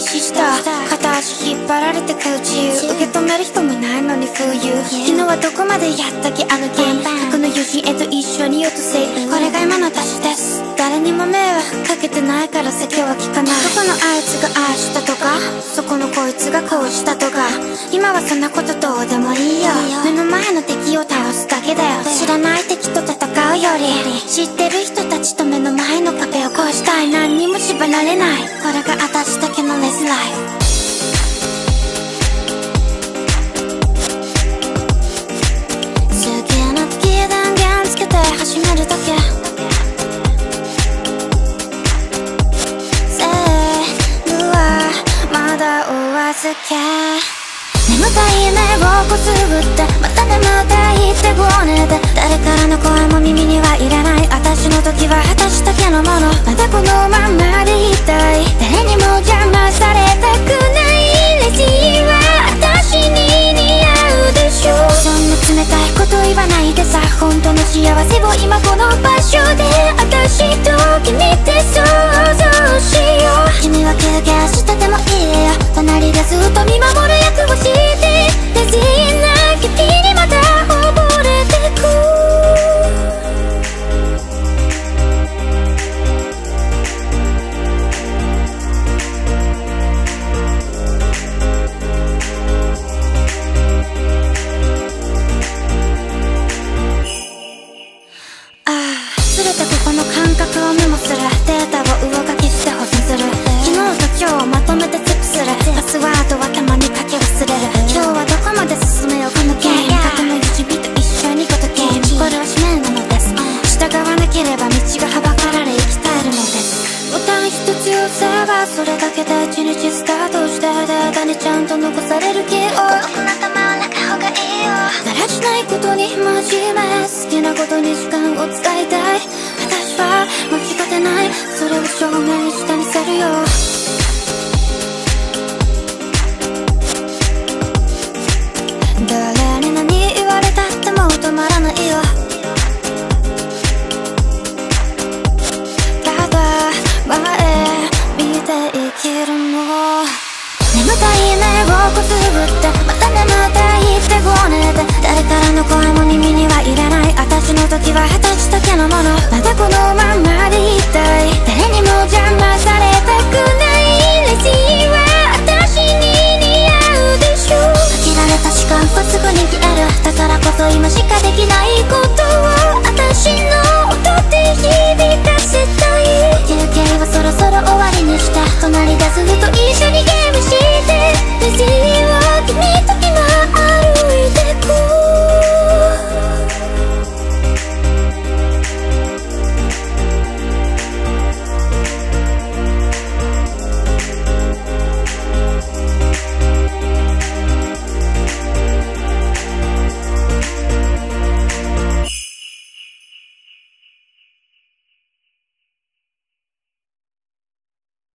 心した片足引っ張られて空中受け止める人もいないのに冬昨日はどこまでやったっけあのゲーム。過去の友人へと一緒に落とせこれが今の私です。誰にも迷惑かけてないから席は聞かない。どこのあいつがああしたとかそこのこいつがこうしたとか。今はそんなことどうでもいいよ。目の前の敵を倒すだけだよ。知らない敵と戦うより知ってる人たちと目の前の壁を越したい。何にも縛られない。これが私だけのレスライフ。眠たい夢をこす誰からの声も耳にはいらない。私の時は私だけのもの。まだこのままでいたい。誰にも邪魔されたくないレジは私に似合うでしょそんな冷たいこと言わないでさ。本当の幸せを今この場所で。私と君あ全てここの感覚をメモするデータを上書きして保存する。昨日と今日をまとめてチェックする。パスワードはたまに書き忘れる。今日はどこまで進めようこのゲーム。過去の指と一緒にごとゲーム。これは使命なのです。従わなければ道がはばかられ生き絶えるのです。ボタン一つ押せばそれだけで一日スタートして。データにちゃんと残される気をしないことに真面目好きなことに時間を使いたい。私は間ちってない。それを証明してみせるよ。誰に何言われたってもう止まらないよ。ただ前見て生きるの。眠たい目をこすぶって